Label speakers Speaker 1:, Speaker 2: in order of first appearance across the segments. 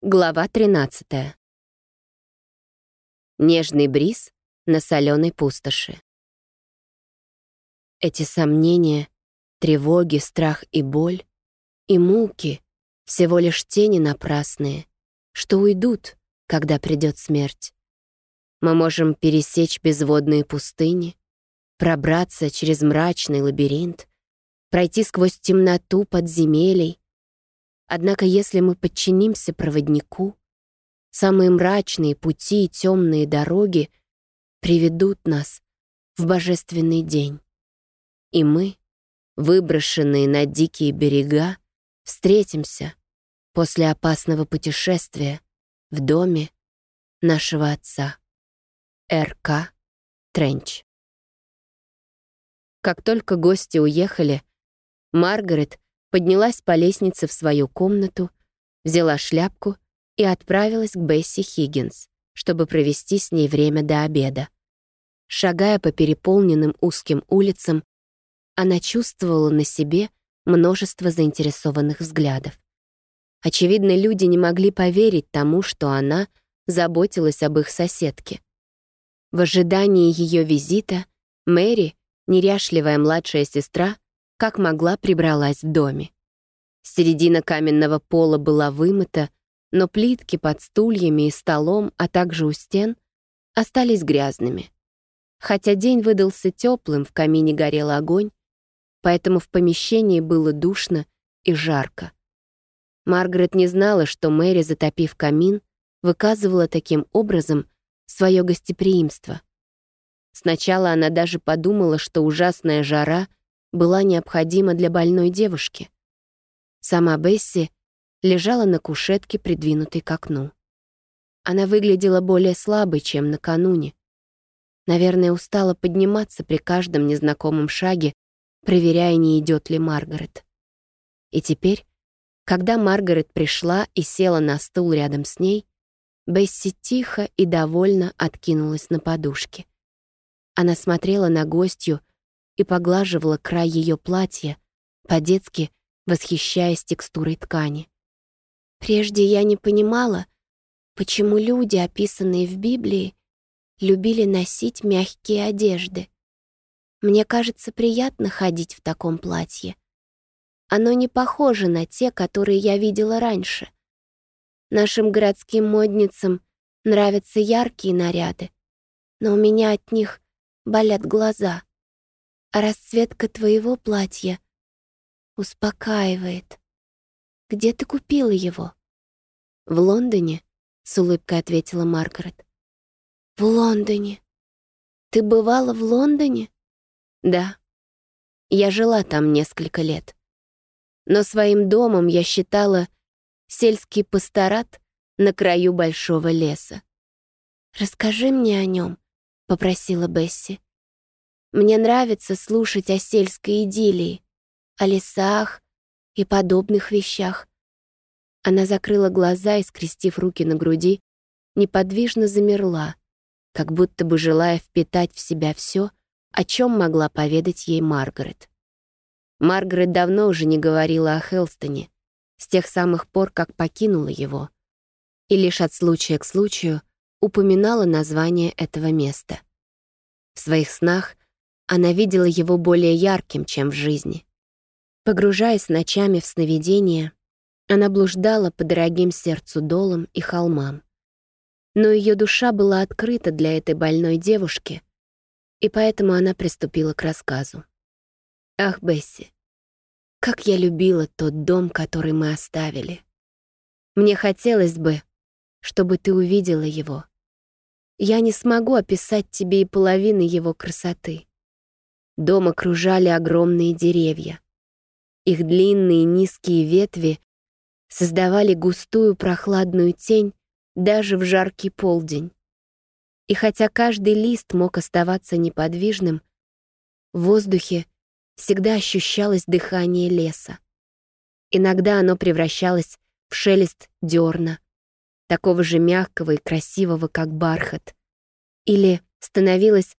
Speaker 1: Глава 13. Нежный бриз на соленой пустоши. Эти сомнения, тревоги, страх и боль, и муки — всего лишь тени напрасные, что уйдут, когда придет смерть. Мы можем пересечь безводные пустыни, пробраться через мрачный лабиринт, пройти сквозь темноту подземелий, Однако если мы подчинимся проводнику, самые мрачные пути и темные дороги приведут нас в божественный день. И мы, выброшенные на дикие берега, встретимся после опасного путешествия в доме нашего отца. Р.К. Тренч. Как только гости уехали, Маргарет поднялась по лестнице в свою комнату, взяла шляпку и отправилась к Бесси Хиггинс, чтобы провести с ней время до обеда. Шагая по переполненным узким улицам, она чувствовала на себе множество заинтересованных взглядов. Очевидно, люди не могли поверить тому, что она заботилась об их соседке. В ожидании ее визита Мэри, неряшливая младшая сестра, как могла прибралась в доме. Середина каменного пола была вымыта, но плитки под стульями и столом, а также у стен, остались грязными. Хотя день выдался теплым, в камине горел огонь, поэтому в помещении было душно и жарко. Маргарет не знала, что Мэри, затопив камин, выказывала таким образом свое гостеприимство. Сначала она даже подумала, что ужасная жара была необходима для больной девушки. Сама Бесси лежала на кушетке, придвинутой к окну. Она выглядела более слабой, чем накануне. Наверное, устала подниматься при каждом незнакомом шаге, проверяя, не идет ли Маргарет. И теперь, когда Маргарет пришла и села на стул рядом с ней, Бесси тихо и довольно откинулась на подушке. Она смотрела на гостью, и поглаживала край ее платья, по-детски восхищаясь текстурой ткани. Прежде я не понимала, почему люди, описанные в Библии, любили носить мягкие одежды. Мне кажется, приятно ходить в таком платье. Оно не похоже на те, которые я видела раньше. Нашим городским модницам нравятся яркие наряды, но у меня от них болят глаза расцветка твоего платья успокаивает. Где ты купила его? В Лондоне, с улыбкой ответила Маргарет. В Лондоне. Ты бывала в Лондоне? Да. Я жила там несколько лет. Но своим домом я считала сельский пасторат на краю большого леса. «Расскажи мне о нем, попросила Бесси. Мне нравится слушать о сельской идиллии, о лесах и подобных вещах. Она закрыла глаза и, скрестив руки на груди, неподвижно замерла, как будто бы желая впитать в себя все, о чем могла поведать ей Маргарет. Маргарет давно уже не говорила о Хелстоне, с тех самых пор, как покинула его, и лишь от случая к случаю упоминала название этого места. В своих снах она видела его более ярким, чем в жизни. Погружаясь ночами в сновидения, она блуждала по дорогим сердцу долам и холмам. Но ее душа была открыта для этой больной девушки, и поэтому она приступила к рассказу. «Ах, Бесси, как я любила тот дом, который мы оставили. Мне хотелось бы, чтобы ты увидела его. Я не смогу описать тебе и половины его красоты. Дом окружали огромные деревья. Их длинные низкие ветви создавали густую прохладную тень даже в жаркий полдень. И хотя каждый лист мог оставаться неподвижным, в воздухе всегда ощущалось дыхание леса. Иногда оно превращалось в шелест дерна, такого же мягкого и красивого, как бархат, или становилось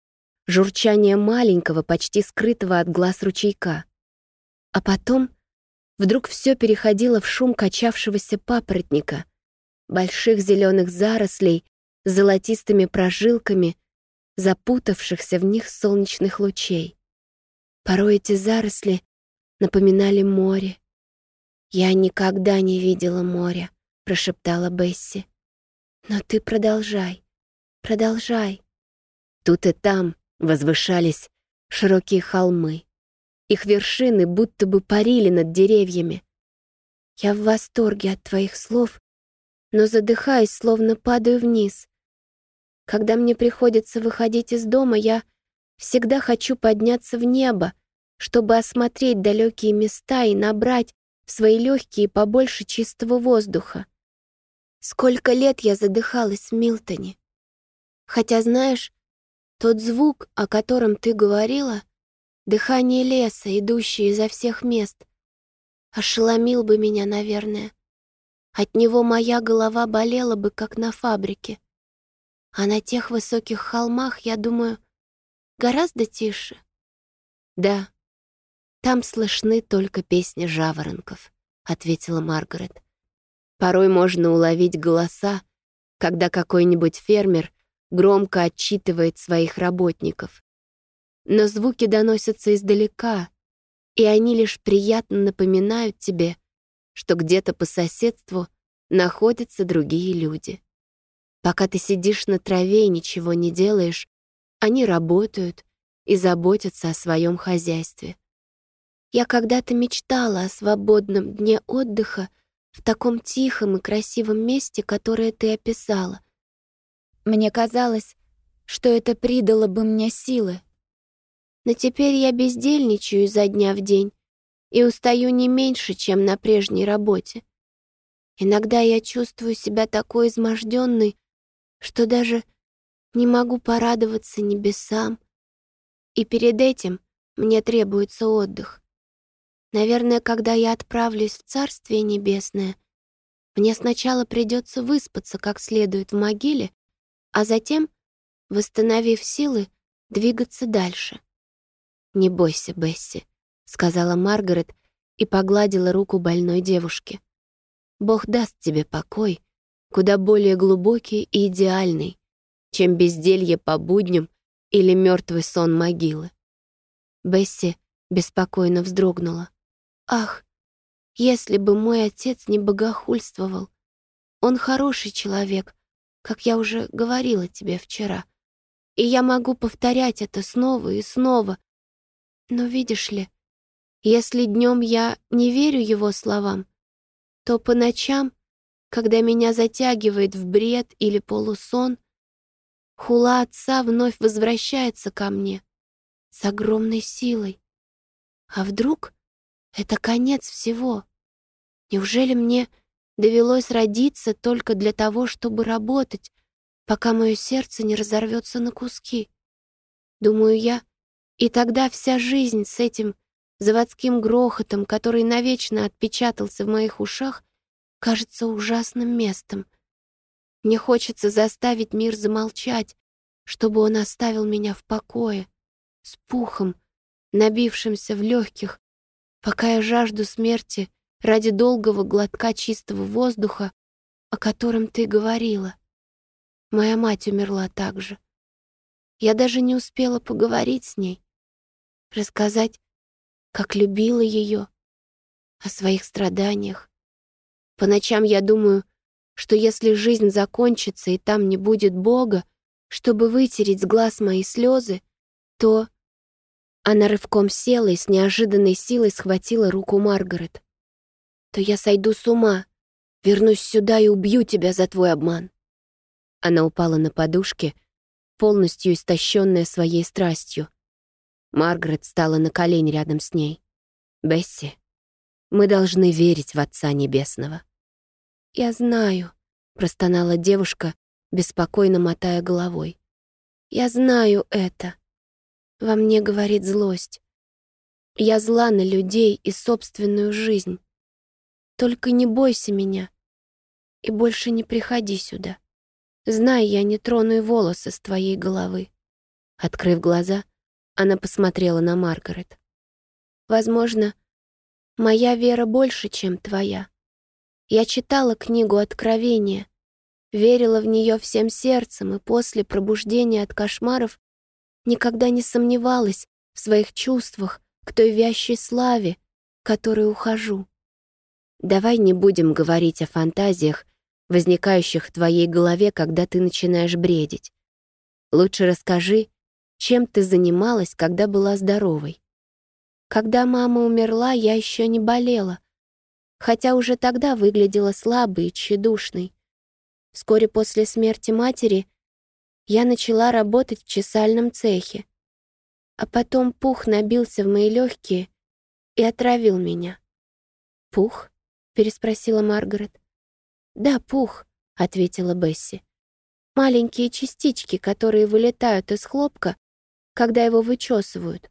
Speaker 1: журчание маленького, почти скрытого от глаз ручейка. А потом вдруг все переходило в шум качавшегося папоротника больших зеленых зарослей с золотистыми прожилками, запутавшихся в них солнечных лучей. Порой эти заросли напоминали море. «Я никогда не видела моря», — прошептала Бесси. «Но ты продолжай, продолжай». Тут и там возвышались широкие холмы. Их вершины будто бы парили над деревьями. Я в восторге от твоих слов, но задыхаясь, словно падаю вниз. Когда мне приходится выходить из дома, я всегда хочу подняться в небо, чтобы осмотреть далекие места и набрать в свои легкие побольше чистого воздуха. Сколько лет я задыхалась в Милтоне. Хотя, знаешь, тот звук, о котором ты говорила, дыхание леса, идущее изо всех мест, ошеломил бы меня, наверное. От него моя голова болела бы, как на фабрике. А на тех высоких холмах, я думаю, гораздо тише. Да, там слышны только песни жаворонков, ответила Маргарет. Порой можно уловить голоса, когда какой-нибудь фермер громко отчитывает своих работников. Но звуки доносятся издалека, и они лишь приятно напоминают тебе, что где-то по соседству находятся другие люди. Пока ты сидишь на траве и ничего не делаешь, они работают и заботятся о своем хозяйстве. Я когда-то мечтала о свободном дне отдыха в таком тихом и красивом месте, которое ты описала, мне казалось, что это придало бы мне силы. Но теперь я бездельничаю изо дня в день и устаю не меньше, чем на прежней работе. Иногда я чувствую себя такой изможденной, что даже не могу порадоваться небесам. И перед этим мне требуется отдых. Наверное, когда я отправлюсь в Царствие Небесное, мне сначала придется выспаться как следует в могиле, а затем, восстановив силы, двигаться дальше. «Не бойся, Бесси», — сказала Маргарет и погладила руку больной девушки. «Бог даст тебе покой, куда более глубокий и идеальный, чем безделье по будням или мертвый сон могилы». Бесси беспокойно вздрогнула. «Ах, если бы мой отец не богохульствовал! Он хороший человек, как я уже говорила тебе вчера. И я могу повторять это снова и снова. Но видишь ли, если днем я не верю его словам, то по ночам, когда меня затягивает в бред или полусон, хула отца вновь возвращается ко мне с огромной силой. А вдруг это конец всего? Неужели мне довелось родиться только для того, чтобы работать, пока мое сердце не разорвется на куски. Думаю я, и тогда вся жизнь с этим заводским грохотом, который навечно отпечатался в моих ушах, кажется ужасным местом. Мне хочется заставить мир замолчать, чтобы он оставил меня в покое, с пухом, набившимся в легких, пока я жажду смерти ради долгого глотка чистого воздуха, о котором ты говорила. Моя мать умерла так же. Я даже не успела поговорить с ней, рассказать, как любила ее, о своих страданиях. По ночам я думаю, что если жизнь закончится и там не будет Бога, чтобы вытереть с глаз мои слезы, то... Она рывком села и с неожиданной силой схватила руку Маргарет то я сойду с ума, вернусь сюда и убью тебя за твой обман». Она упала на подушке, полностью истощенная своей страстью. Маргарет стала на колени рядом с ней. «Бесси, мы должны верить в Отца Небесного». «Я знаю», — простонала девушка, беспокойно мотая головой. «Я знаю это. Во мне говорит злость. Я зла на людей и собственную жизнь. Только не бойся меня и больше не приходи сюда. Знай, я не трону и волосы с твоей головы». Открыв глаза, она посмотрела на Маргарет. «Возможно, моя вера больше, чем твоя. Я читала книгу Откровения, верила в нее всем сердцем и после пробуждения от кошмаров никогда не сомневалась в своих чувствах к той вящей славе, которой ухожу. Давай не будем говорить о фантазиях, возникающих в твоей голове, когда ты начинаешь бредить. Лучше расскажи, чем ты занималась, когда была здоровой. Когда мама умерла, я еще не болела, хотя уже тогда выглядела слабой и тщедушной. Вскоре после смерти матери я начала работать в чесальном цехе, а потом пух набился в мои легкие и отравил меня. «Пух?» — переспросила Маргарет. «Да, пух», — ответила Бесси. «Маленькие частички, которые вылетают из хлопка, когда его вычесывают.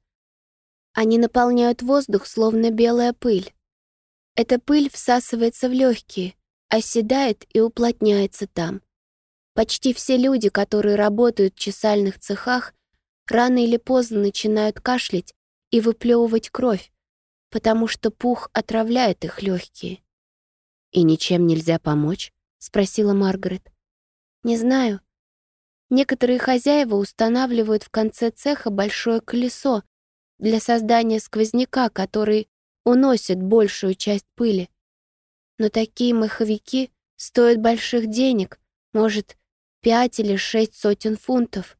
Speaker 1: Они наполняют воздух, словно белая пыль. Эта пыль всасывается в легкие, оседает и уплотняется там. Почти все люди, которые работают в чесальных цехах, рано или поздно начинают кашлять и выплевывать кровь, потому что пух отравляет их легкие. «И ничем нельзя помочь?» — спросила Маргарет. «Не знаю. Некоторые хозяева устанавливают в конце цеха большое колесо для создания сквозняка, который уносит большую часть пыли. Но такие маховики стоят больших денег, может, пять или шесть сотен фунтов.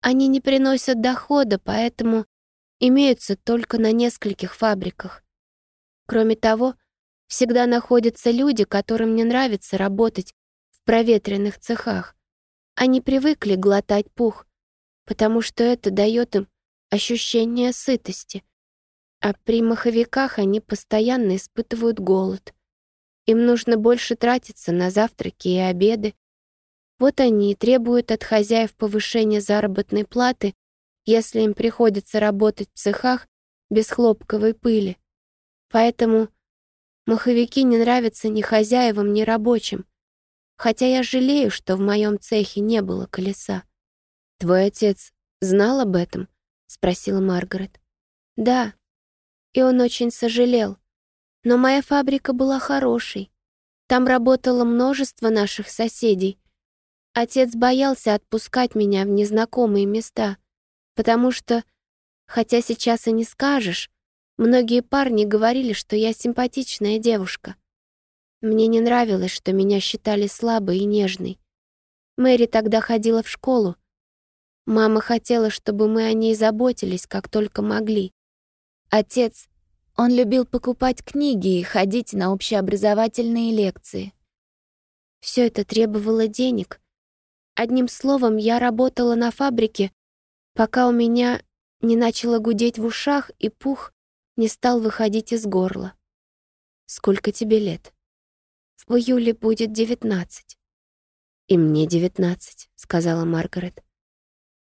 Speaker 1: Они не приносят дохода, поэтому имеются только на нескольких фабриках. Кроме того, всегда находятся люди, которым не нравится работать в проветренных цехах. Они привыкли глотать пух, потому что это дает им ощущение сытости. А при маховиках они постоянно испытывают голод. Им нужно больше тратиться на завтраки и обеды. Вот они и требуют от хозяев повышения заработной платы, если им приходится работать в цехах без хлопковой пыли. Поэтому маховики не нравятся ни хозяевам, ни рабочим. Хотя я жалею, что в моем цехе не было колеса. «Твой отец знал об этом?» — спросила Маргарет. «Да, и он очень сожалел. Но моя фабрика была хорошей. Там работало множество наших соседей. Отец боялся отпускать меня в незнакомые места, потому что, хотя сейчас и не скажешь, многие парни говорили, что я симпатичная девушка. Мне не нравилось, что меня считали слабой и нежной. Мэри тогда ходила в школу. Мама хотела, чтобы мы о ней заботились, как только могли. Отец он любил покупать книги и ходить на общеобразовательные лекции. Все это требовало денег. Одним словом, я работала на фабрике, пока у меня не начало гудеть в ушах и пух не стал выходить из горла. «Сколько тебе лет?» «В июле будет девятнадцать». «И мне девятнадцать», — сказала Маргарет.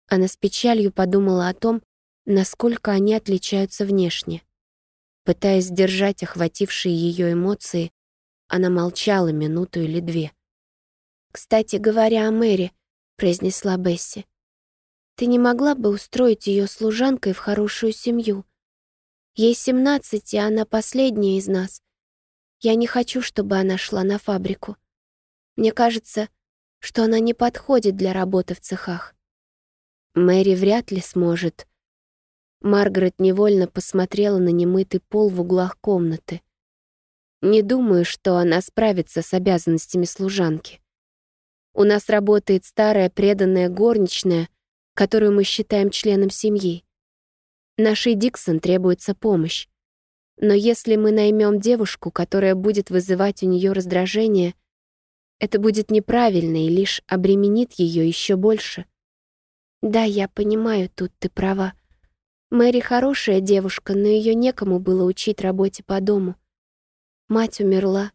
Speaker 1: Она с печалью подумала о том, насколько они отличаются внешне. Пытаясь сдержать охватившие ее эмоции, она молчала минуту или две. «Кстати говоря о Мэри», — произнесла Бесси, «ты не могла бы устроить ее служанкой в хорошую семью? Ей семнадцать, и она последняя из нас. Я не хочу, чтобы она шла на фабрику. Мне кажется, что она не подходит для работы в цехах. Мэри вряд ли сможет Маргарет невольно посмотрела на немытый пол в углах комнаты. Не думаю, что она справится с обязанностями служанки. У нас работает старая преданная горничная, которую мы считаем членом семьи. Нашей Диксон требуется помощь. Но если мы наймем девушку, которая будет вызывать у нее раздражение, это будет неправильно и лишь обременит ее еще больше. Да, я понимаю, тут ты права. Мэри хорошая девушка, но ее некому было учить работе по дому. Мать умерла.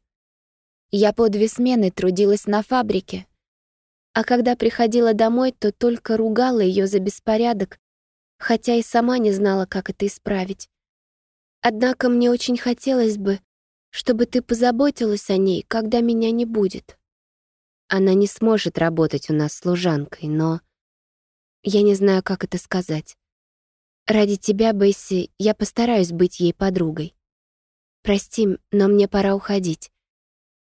Speaker 1: Я по две смены трудилась на фабрике. А когда приходила домой, то только ругала ее за беспорядок, хотя и сама не знала, как это исправить. Однако мне очень хотелось бы, чтобы ты позаботилась о ней, когда меня не будет. Она не сможет работать у нас служанкой, но... Я не знаю, как это сказать. Ради тебя, Бесси, я постараюсь быть ей подругой. Прости, но мне пора уходить.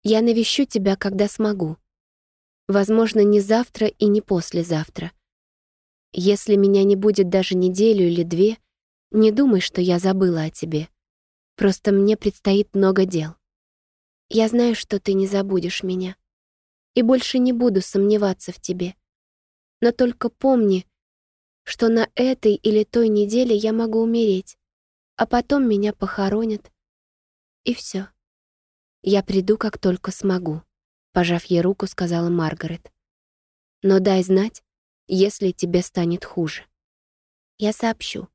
Speaker 1: Я навещу тебя, когда смогу. Возможно, не завтра и не послезавтра. Если меня не будет даже неделю или две, не думай, что я забыла о тебе. Просто мне предстоит много дел. Я знаю, что ты не забудешь меня. И больше не буду сомневаться в тебе. Но только помни, что на этой или той неделе я могу умереть, а потом меня похоронят. И все. Я приду, как только смогу, пожав ей руку, сказала Маргарет. Но дай знать, если тебе станет хуже. Я сообщу,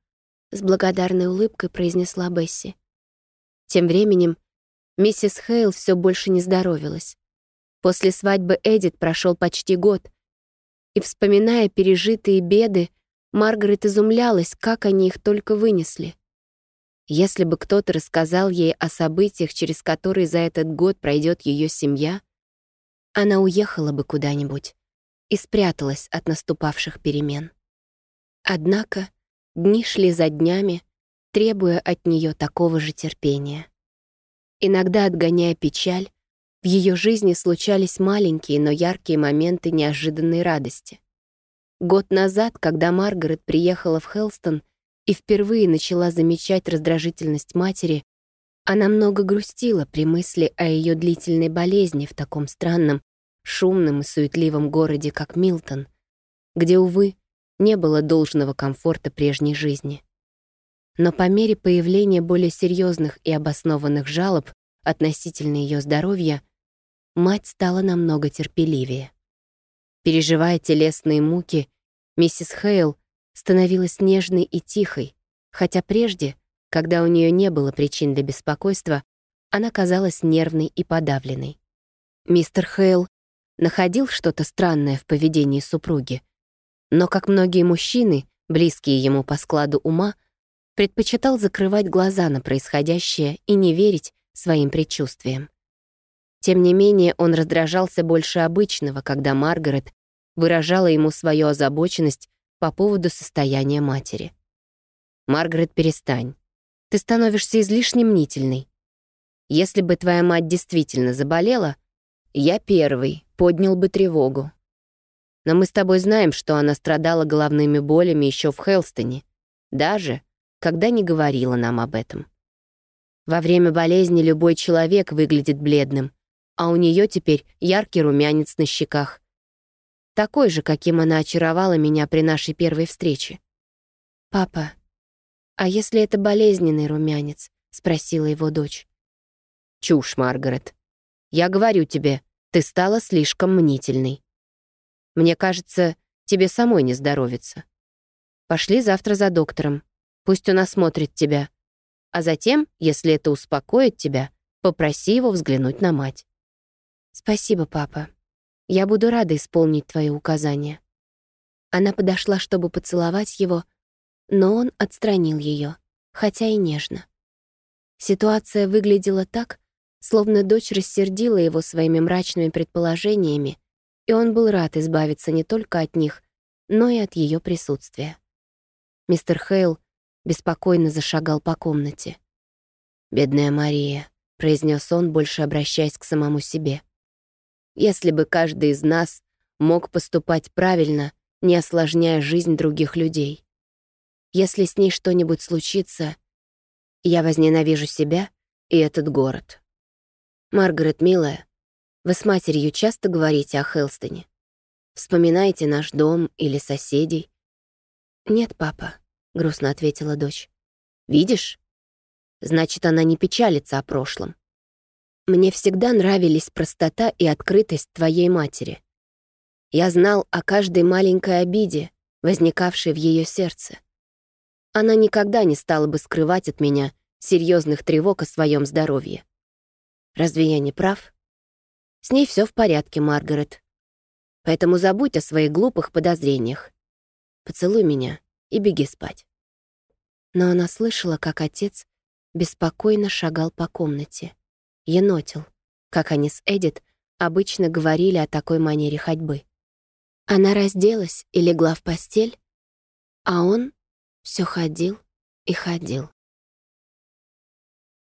Speaker 1: с благодарной улыбкой произнесла Бесси. Тем временем миссис Хейл все больше не здоровилась. После свадьбы Эдит прошел почти год, и, вспоминая пережитые беды, Маргарет изумлялась, как они их только вынесли. Если бы кто-то рассказал ей о событиях, через которые за этот год пройдет ее семья, она уехала бы куда-нибудь и спряталась от наступавших перемен. Однако дни шли за днями, требуя от нее такого же терпения. Иногда, отгоняя печаль, в ее жизни случались маленькие, но яркие моменты неожиданной радости. Год назад, когда Маргарет приехала в Хелстон и впервые начала замечать раздражительность матери, она много грустила при мысли о ее длительной болезни в таком странном, шумном и суетливом городе, как Милтон, где, увы, не было должного комфорта прежней жизни. Но по мере появления более серьезных и обоснованных жалоб относительно ее здоровья, мать стала намного терпеливее. Переживая телесные муки, миссис Хейл становилась нежной и тихой, хотя прежде, когда у нее не было причин для беспокойства, она казалась нервной и подавленной. Мистер Хейл находил что-то странное в поведении супруги, но, как многие мужчины, близкие ему по складу ума, предпочитал закрывать глаза на происходящее и не верить своим предчувствиям. Тем не менее, он раздражался больше обычного, когда Маргарет выражала ему свою озабоченность по поводу состояния матери. «Маргарет, перестань. Ты становишься излишне мнительной. Если бы твоя мать действительно заболела, я первый поднял бы тревогу. Но мы с тобой знаем, что она страдала головными болями еще в Хелстоне, даже когда не говорила нам об этом. Во время болезни любой человек выглядит бледным, а у нее теперь яркий румянец на щеках. Такой же, каким она очаровала меня при нашей первой встрече. «Папа, а если это болезненный румянец?» — спросила его дочь. «Чушь, Маргарет. Я говорю тебе, ты стала слишком мнительной. Мне кажется, тебе самой не здоровится. Пошли завтра за доктором. Пусть он осмотрит тебя. А затем, если это успокоит тебя, попроси его взглянуть на мать. «Спасибо, папа. Я буду рада исполнить твои указания». Она подошла, чтобы поцеловать его, но он отстранил ее, хотя и нежно. Ситуация выглядела так, словно дочь рассердила его своими мрачными предположениями, и он был рад избавиться не только от них, но и от ее присутствия. Мистер Хейл беспокойно зашагал по комнате. «Бедная Мария», — произнес он, больше обращаясь к самому себе если бы каждый из нас мог поступать правильно, не осложняя жизнь других людей. Если с ней что-нибудь случится, я возненавижу себя и этот город. Маргарет, милая, вы с матерью часто говорите о Хелстоне? Вспоминаете наш дом или соседей? Нет, папа, грустно ответила дочь. Видишь? Значит, она не печалится о прошлом. Мне всегда нравились простота и открытость твоей матери. Я знал о каждой маленькой обиде, возникавшей в ее сердце. Она никогда не стала бы скрывать от меня серьезных тревог о своем здоровье. Разве я не прав? С ней все в порядке, Маргарет. Поэтому забудь о своих глупых подозрениях. Поцелуй меня и беги спать. Но она слышала, как отец беспокойно шагал по комнате енотил, как они с Эдит обычно говорили о такой манере ходьбы. Она разделась и легла в постель, а он все ходил и ходил.